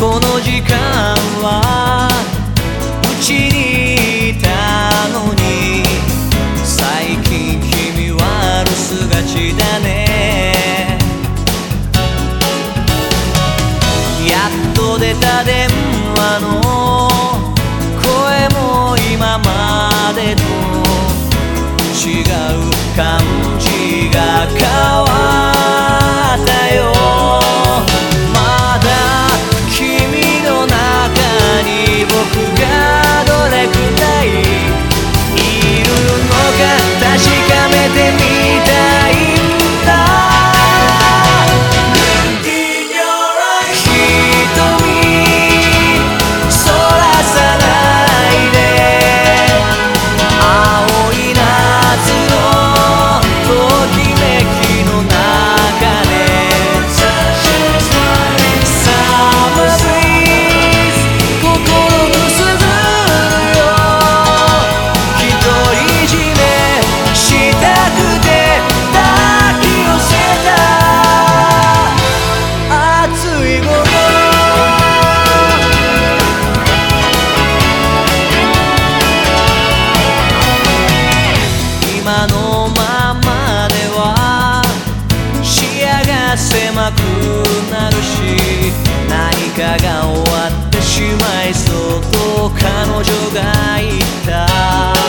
この時間はうちにいたのに。最近君は留守がちだね。やっと出た電話の声も今までと違う感 de mí. 狭くなるし何かが終わってしまいそうと彼女が言った。